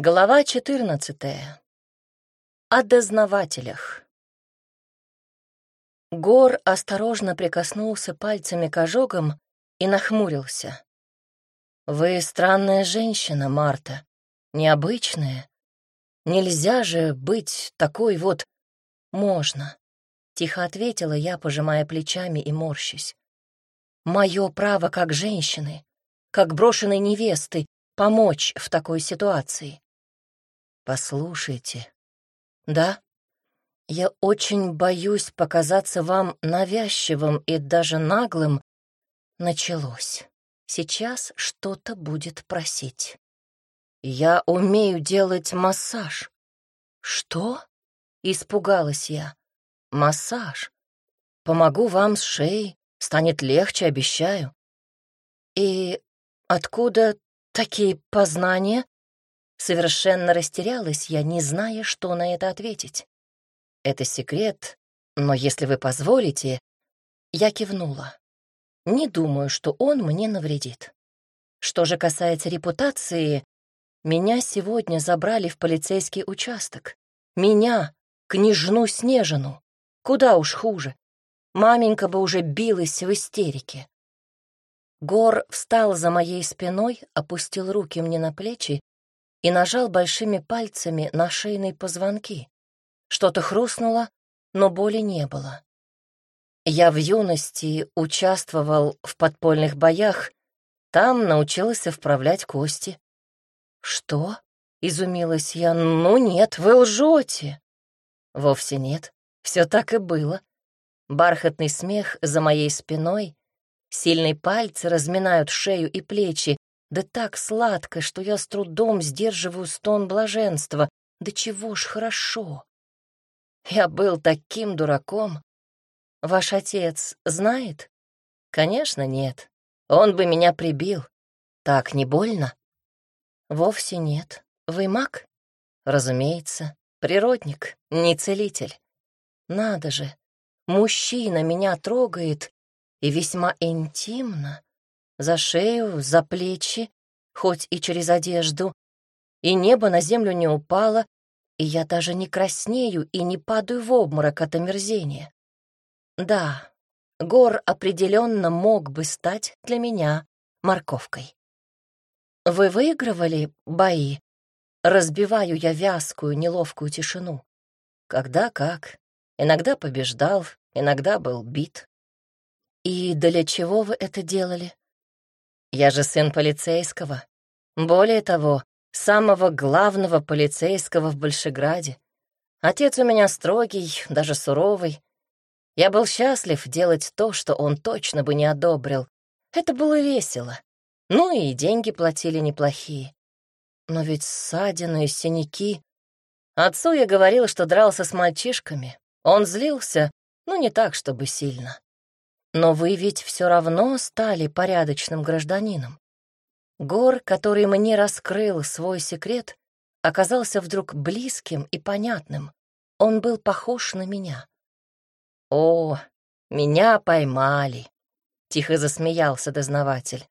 Глава 14. О дознавателях. Гор осторожно прикоснулся пальцами к ожогам и нахмурился. «Вы странная женщина, Марта, необычная. Нельзя же быть такой вот... Можно», — тихо ответила я, пожимая плечами и морщась. «Мое право как женщины, как брошенной невесты, помочь в такой ситуации. Послушайте. Да? Я очень боюсь показаться вам навязчивым и даже наглым. Началось. Сейчас что-то будет просить. Я умею делать массаж. Что? Испугалась я. Массаж. Помогу вам с шеей, станет легче, обещаю. И откуда такие познания? Совершенно растерялась я, не зная, что на это ответить. Это секрет, но если вы позволите... Я кивнула. Не думаю, что он мне навредит. Что же касается репутации, меня сегодня забрали в полицейский участок. Меня, княжну Снежину. Куда уж хуже. Маменька бы уже билась в истерике. Гор встал за моей спиной, опустил руки мне на плечи и нажал большими пальцами на шейные позвонки. Что-то хрустнуло, но боли не было. Я в юности участвовал в подпольных боях, там научился вправлять кости. «Что?» — изумилась я. «Ну нет, вы лжете!» Вовсе нет, все так и было. Бархатный смех за моей спиной, сильные пальцы разминают шею и плечи, да так сладко, что я с трудом сдерживаю стон блаженства. Да чего ж хорошо. Я был таким дураком. Ваш отец знает? Конечно, нет. Он бы меня прибил. Так не больно? Вовсе нет. Вы маг? Разумеется. Природник, не целитель. Надо же, мужчина меня трогает и весьма интимно. За шею, за плечи, хоть и через одежду. И небо на землю не упало, и я даже не краснею и не падаю в обморок от омерзения. Да, Гор определенно мог бы стать для меня морковкой. Вы выигрывали бои? Разбиваю я вязкую, неловкую тишину. Когда как. Иногда побеждал, иногда был бит. И для чего вы это делали? Я же сын полицейского. Более того, самого главного полицейского в Большеграде. Отец у меня строгий, даже суровый. Я был счастлив делать то, что он точно бы не одобрил. Это было весело. Ну и деньги платили неплохие. Но ведь ссадины и синяки... Отцу я говорил, что дрался с мальчишками. Он злился, но не так, чтобы сильно. Но вы ведь все равно стали порядочным гражданином. Гор, который мне раскрыл свой секрет, оказался вдруг близким и понятным. Он был похож на меня. «О, меня поймали!» — тихо засмеялся дознаватель.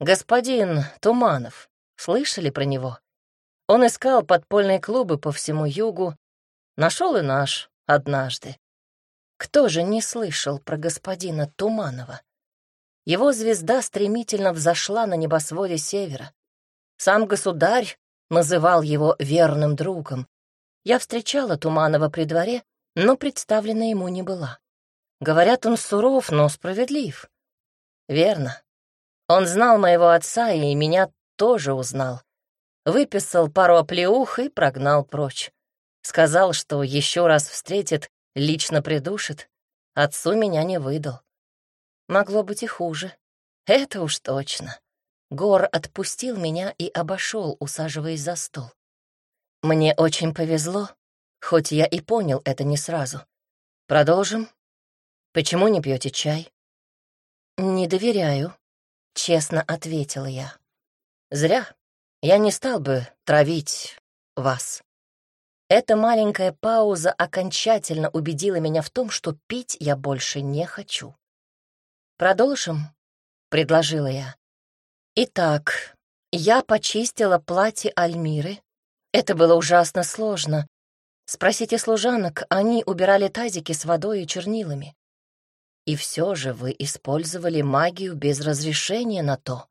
«Господин Туманов, слышали про него? Он искал подпольные клубы по всему югу, нашел и наш однажды. Кто же не слышал про господина Туманова? Его звезда стремительно взошла на небосводе севера. Сам государь называл его верным другом. Я встречала Туманова при дворе, но представлена ему не была. Говорят, он суров, но справедлив. Верно. Он знал моего отца и меня тоже узнал. Выписал пару оплеух и прогнал прочь. Сказал, что еще раз встретит Лично придушит. Отцу меня не выдал. Могло быть и хуже. Это уж точно. Гор отпустил меня и обошел, усаживаясь за стол. Мне очень повезло, хоть я и понял это не сразу. Продолжим? Почему не пьете чай? Не доверяю, честно ответила я. Зря. Я не стал бы травить вас. Эта маленькая пауза окончательно убедила меня в том, что пить я больше не хочу. «Продолжим?» — предложила я. «Итак, я почистила платье Альмиры, Это было ужасно сложно. Спросите служанок, они убирали тазики с водой и чернилами. И все же вы использовали магию без разрешения на то.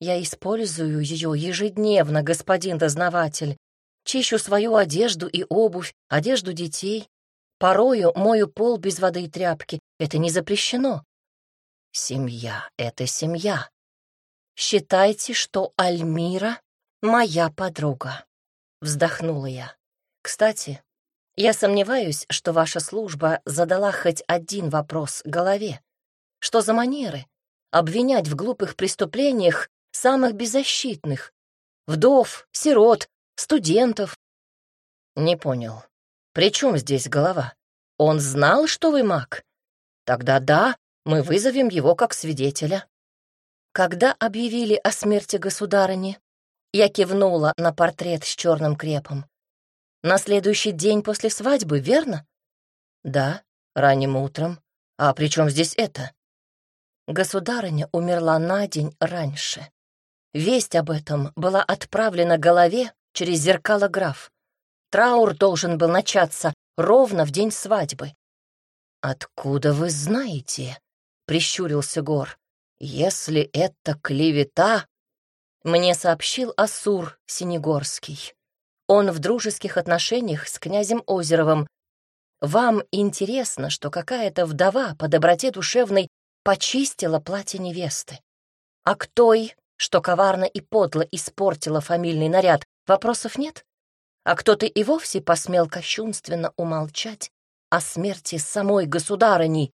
Я использую ее ежедневно, господин дознаватель. Чищу свою одежду и обувь, одежду детей. Порою мою пол без воды и тряпки. Это не запрещено. Семья — это семья. Считайте, что Альмира — моя подруга. Вздохнула я. Кстати, я сомневаюсь, что ваша служба задала хоть один вопрос голове. Что за манеры? Обвинять в глупых преступлениях самых беззащитных. Вдов, сирот, студентов. Не понял. При чем здесь голова? Он знал, что вы маг? Тогда да, мы вызовем его как свидетеля. Когда объявили о смерти государыни, я кивнула на портрет с черным крепом. На следующий день после свадьбы, верно? Да, ранним утром. А при чем здесь это? Государыня умерла на день раньше. Весть об этом была отправлена голове через зеркало граф. Траур должен был начаться ровно в день свадьбы. «Откуда вы знаете?» — прищурился Гор. «Если это клевета...» Мне сообщил Асур Синегорский. Он в дружеских отношениях с князем Озеровым. Вам интересно, что какая-то вдова по доброте душевной почистила платье невесты. А к той, что коварно и подло испортила фамильный наряд, вопросов нет? А кто-то и вовсе посмел кощунственно умолчать о смерти самой государыни.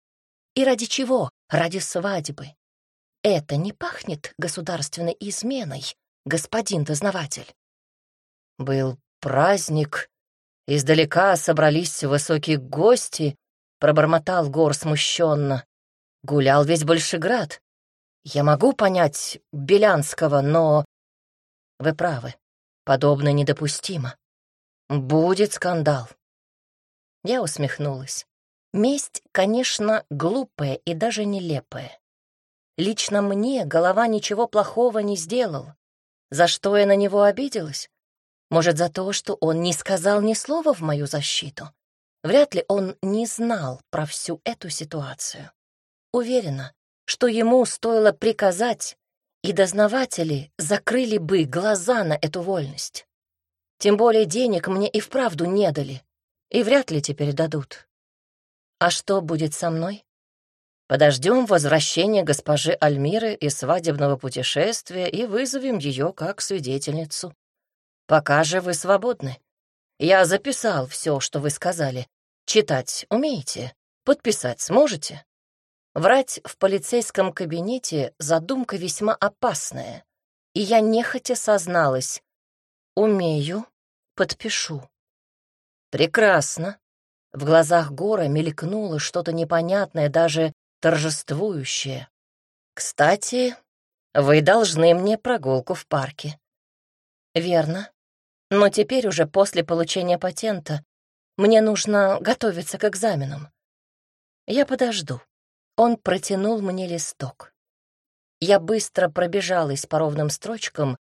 И ради чего? Ради свадьбы. Это не пахнет государственной изменой, господин дознаватель? Был праздник. Издалека собрались высокие гости, пробормотал Гор смущенно. Гулял весь Большеград. Я могу понять Белянского, но... Вы правы, подобное недопустимо. Будет скандал. Я усмехнулась. Месть, конечно, глупая и даже нелепая. Лично мне голова ничего плохого не сделал. За что я на него обиделась? Может, за то, что он не сказал ни слова в мою защиту? Вряд ли он не знал про всю эту ситуацию. Уверена, что ему стоило приказать, и дознаватели закрыли бы глаза на эту вольность. Тем более денег мне и вправду не дали, и вряд ли теперь дадут. А что будет со мной? Подождем возвращения госпожи Альмиры из свадебного путешествия и вызовем ее как свидетельницу. Пока же вы свободны. Я записал все, что вы сказали. Читать умеете? Подписать сможете? Врать в полицейском кабинете задумка весьма опасная, и я нехотя созналась. Умею, подпишу. Прекрасно. В глазах Гора мелькнуло что-то непонятное, даже торжествующее. Кстати, вы должны мне прогулку в парке. Верно. Но теперь уже после получения патента мне нужно готовиться к экзаменам. Я подожду. Он протянул мне листок. Я быстро пробежалась по ровным строчкам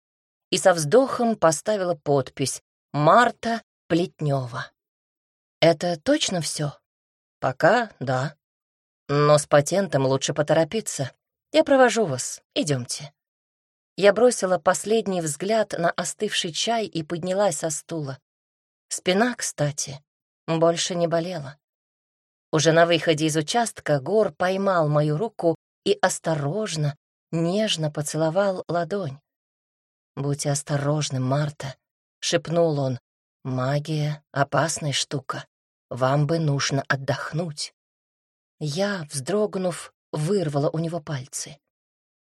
и со вздохом поставила подпись «Марта Плетнева». Это точно все? Пока да. Но с патентом лучше поторопиться. Я провожу вас. Идемте. Я бросила последний взгляд на остывший чай и поднялась со стула. Спина, кстати, больше не болела. Уже на выходе из участка Гор поймал мою руку и осторожно, нежно поцеловал ладонь. «Будь осторожным, Марта», — шепнул он. «Магия — опасная штука. Вам бы нужно отдохнуть». Я, вздрогнув, вырвала у него пальцы.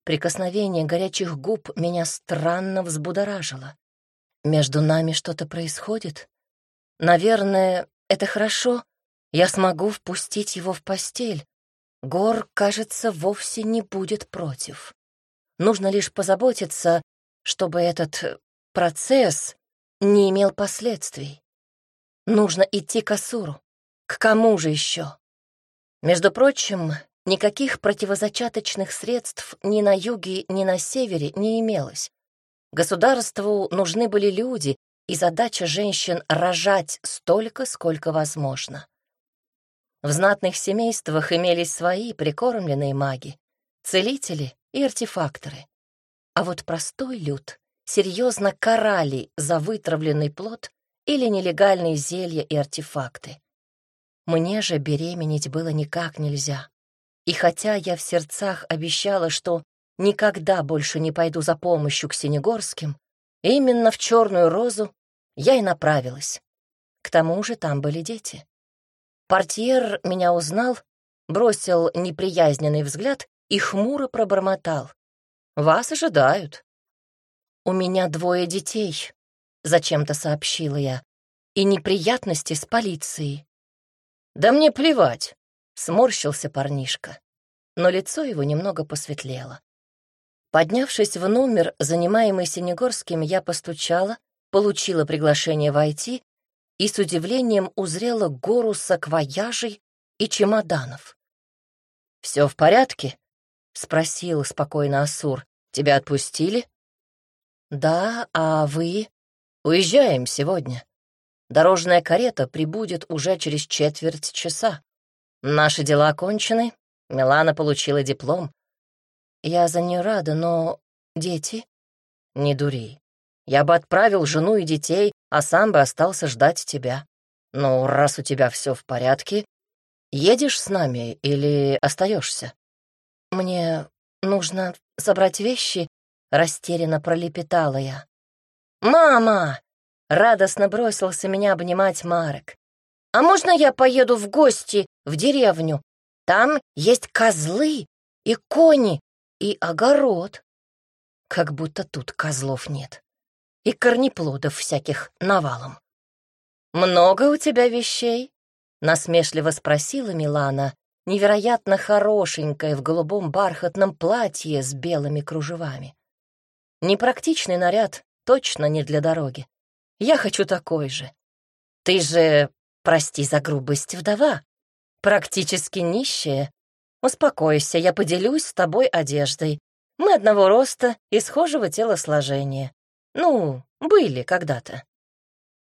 Прикосновение горячих губ меня странно взбудоражило. Между нами что-то происходит? Наверное, это хорошо. Я смогу впустить его в постель. Гор, кажется, вовсе не будет против. Нужно лишь позаботиться, чтобы этот процесс не имел последствий. Нужно идти к Асуру. К кому же еще? Между прочим, Никаких противозачаточных средств ни на юге, ни на севере не имелось. Государству нужны были люди, и задача женщин — рожать столько, сколько возможно. В знатных семействах имелись свои прикормленные маги, целители и артефакторы. А вот простой люд серьезно карали за вытравленный плод или нелегальные зелья и артефакты. Мне же беременеть было никак нельзя. И хотя я в сердцах обещала, что никогда больше не пойду за помощью к Синегорским, именно в Черную Розу я и направилась. К тому же там были дети. Портьер меня узнал, бросил неприязненный взгляд и хмуро пробормотал. «Вас ожидают». «У меня двое детей», — зачем-то сообщила я, «и неприятности с полицией». «Да мне плевать», — сморщился парнишка, но лицо его немного посветлело. Поднявшись в номер, занимаемый Синегорским, я постучала, получила приглашение войти и с удивлением узрела гору саквояжей и чемоданов. «Все в порядке?» — спросил спокойно Асур. «Тебя отпустили?» «Да, а вы?» «Уезжаем сегодня. Дорожная карета прибудет уже через четверть часа. Наши дела окончены, Милана получила диплом. Я за нее рада, но дети? Не дури. Я бы отправил жену и детей, а сам бы остался ждать тебя. Ну, раз у тебя все в порядке, едешь с нами или остаешься? Мне нужно собрать вещи, растерянно пролепетала я. «Мама!» — радостно бросился меня обнимать Марек. «А можно я поеду в гости в деревню? Там есть козлы и кони и огород. Как будто тут козлов нет и корнеплодов всяких навалом. «Много у тебя вещей?» — насмешливо спросила Милана, невероятно хорошенькая в голубом бархатном платье с белыми кружевами. Непрактичный наряд, точно не для дороги. Я хочу такой же. Ты же, прости за грубость, вдова, практически нищая. Успокойся, я поделюсь с тобой одеждой. Мы одного роста и схожего телосложения. Ну, были когда-то.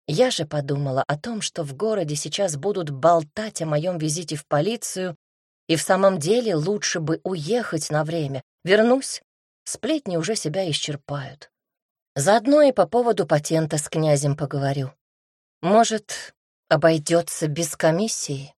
Я же подумала о том, что в городе сейчас будут болтать о моем визите в полицию, и в самом деле лучше бы уехать на время. Вернусь, сплетни уже себя исчерпают. Заодно и по поводу патента с князем поговорю. Может, обойдется без комиссии?